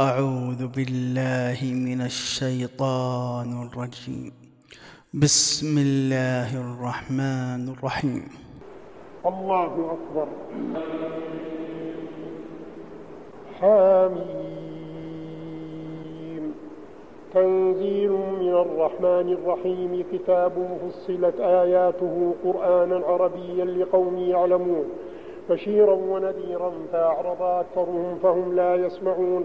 أعوذ بالله من الشيطان الرجيم. بسم الله الرحمن الرحيم. الله أكبر. حاميم. تنزيل من الرحمن الرحيم. كتاب فصلت آياته قرآنا عربيا لقوم يعلمون. بشيرا ونذيرا فأعرض أكثرهم فهم لا يسمعون.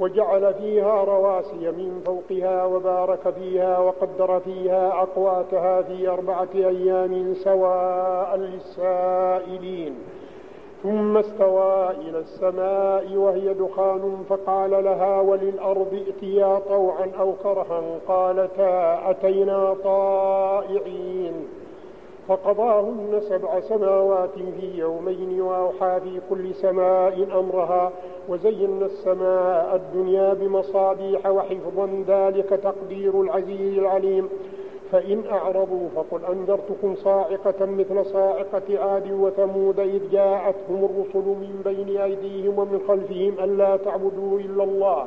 وجعل فيها رواسي من فوقها وبارك فيها وقدر فيها أقواتها في أربعة أيام سواء للسائلين. ثم استوى إلى السماء وهي دخان فقال لها وللأرض ائتيا طوعا أو كرها قالتا أتينا طائعين. فقضاهن سبع سماوات في يومين وأوحى في كل سماء أمرها وزينا السماء الدنيا بمصابيح وحفظا ذلك تقدير العزيز العليم. فإن أعرضوا فقل أنذرتكم صاعقة مثل صاعقة عاد وثمود إذ جاءتهم الرسل من بين أيديهم ومن خلفهم ألا تعبدوا إلا الله.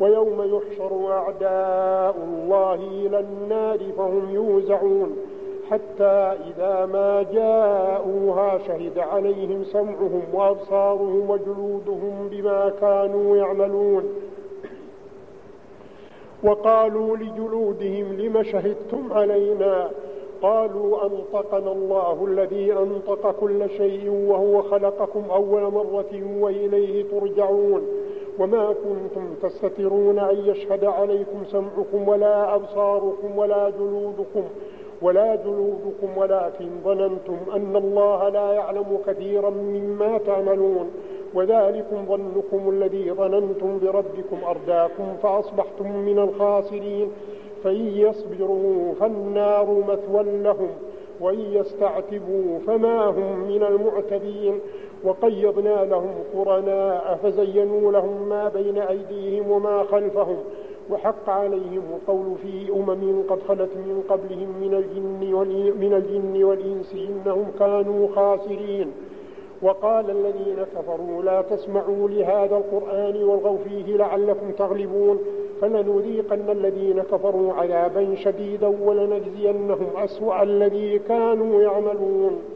ويوم يحشر أعداء الله إلى النار فهم يوزعون حتى إذا ما جاءوها شهد عليهم سمعهم وأبصارهم وجلودهم بما كانوا يعملون. وقالوا لجلودهم لم شهدتم علينا؟ قالوا أنطقنا الله الذي أنطق كل شيء وهو خلقكم أول مرة وإليه ترجعون. وما كنتم تستترون أن يشهد عليكم سمعكم ولا أبصاركم ولا جلودكم ولا جلودكم ولكن ظننتم أن الله لا يعلم كثيرا مما تعملون وذلكم ظنكم الذي ظننتم بربكم أرداكم فأصبحتم من الخاسرين فإن يصبروا فالنار مثوى لهم وإن يستعتبوا فما هم من المعتدين وقيضنا لهم قرناء فزينوا لهم ما بين أيديهم وما خلفهم وحق عليهم القول في أمم قد خلت من قبلهم من الجن, من الجن والإنس إنهم كانوا خاسرين. وقال الذين كفروا لا تسمعوا لهذا القرآن والغوا فيه لعلكم تغلبون. فلنذيقن الذين كفروا عذابا شديدا ولنجزينهم أسوأ الذي كانوا يعملون.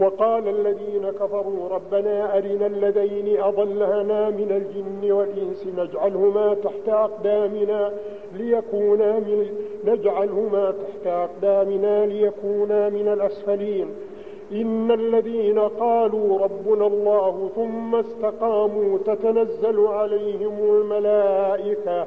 وقال الذين كفروا ربنا أرنا الذين أضلنا من الجن والإنس نجعلهما تحت أقدامنا ليكونا من نجعلهما تحت أقدامنا ليكونا من الأسفلين. إن الذين قالوا ربنا الله ثم استقاموا تتنزل عليهم الملائكة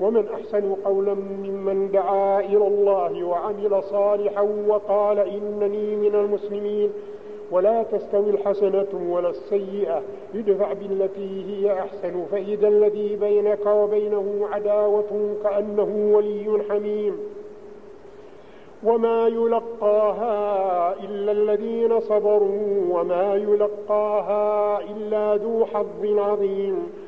ومن أحسن قولا ممن دعا إلى الله وعمل صالحا وقال إنني من المسلمين ولا تستوي الحسنة ولا السيئة ادفع بالتي هي أحسن فإذا الذي بينك وبينه عداوة كأنه ولي حميم. وما يلقاها إلا الذين صبروا وما يلقاها إلا ذو حظ عظيم.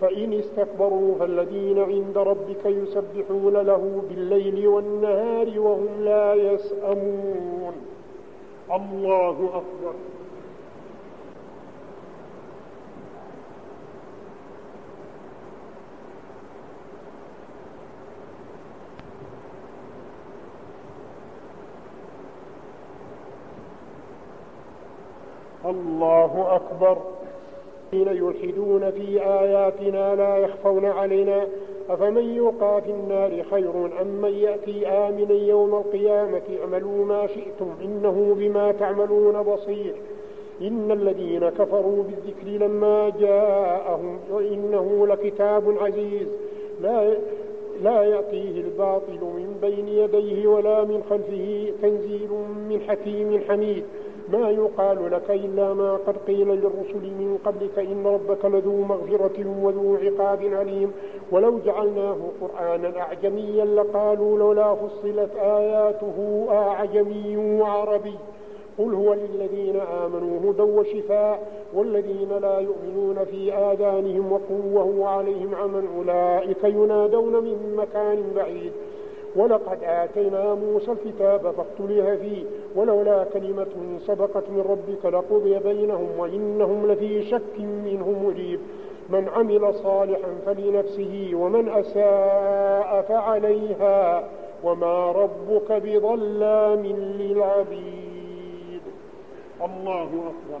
فإن استكبروا فالذين عند ربك يسبحون له بالليل والنهار وهم لا يسأمون. الله أكبر. الله أكبر. حين يلحدون في آياتنا لا يخفون علينا أفمن يلقى في النار خير أم من يأتي آمنا يوم القيامة؟ اعملوا ما شئتم إنه بما تعملون بصير. إن الذين كفروا بالذكر لما جاءهم وإنه لكتاب عزيز. لا لا يأتيه الباطل من بين يديه ولا من خلفه تنزيل من حكيم حميد. ما يقال لك إلا ما قد قيل للرسل من قبلك إن ربك لذو مغفرة وذو عقاب عليم. ولو جعلناه قرآنا أعجميا لقالوا لولا فصلت آياته أعجمي وعربي. قل هو للذين آمنوا هدى وشفاء والذين لا يؤمنون في آذانهم وقوة وعليهم عمى أولئك ينادون من مكان بعيد. ولقد آتينا موسى الكتاب فاختلف فيه ولولا كلمة سبقت من ربك لقضي بينهم وإنهم لفي شك منه مريب من عمل صالحا فلنفسه ومن أساء فعليها وما ربك بظلام للعبيد. الله أكبر.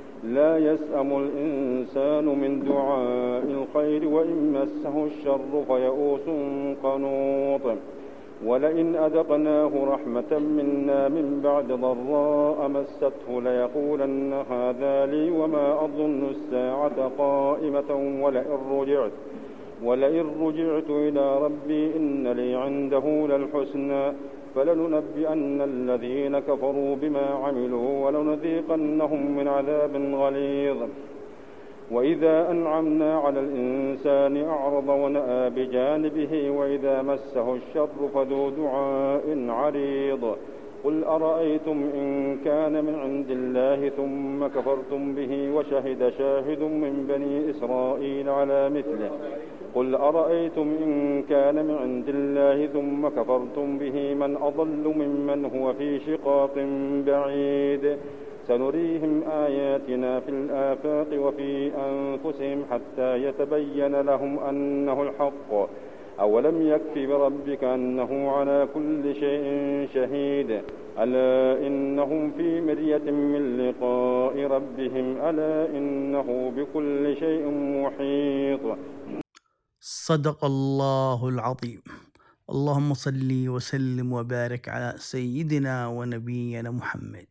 لا يسأم الإنسان من دعاء الخير وإن مسه الشر فيئوس قنوط. ولئن أذقناه رحمة منا من بعد ضراء مسته ليقولن هذا لي وما أظن الساعة قائمة ولئن رجعت ولئن رجعت إلى ربي إن لي عنده للحسنى. فلننبئن الذين كفروا بما عملوا ولنذيقنهم من عذاب غليظ. وإذا أنعمنا على الإنسان أعرض ونأى بجانبه وإذا مسه الشر فذو دعاء عريض. قل أرأيتم إن كان من عند الله ثم كفرتم به وشهد شاهد من بني إسرائيل على مثله. قل أرأيتم إن كان من عند الله ثم كفرتم به من أضل ممن هو في شقاق بعيد. سنريهم آياتنا في الآفاق وفي أنفسهم حتى يتبين لهم أنه الحق. أولم يكف بربك أنه على كل شيء شهيد. ألا إنهم في مرية من لقاء ربهم. ألا إنه بكل شيء محيط. صدق الله العظيم. اللهم صل وسلم وبارك على سيدنا ونبينا محمد.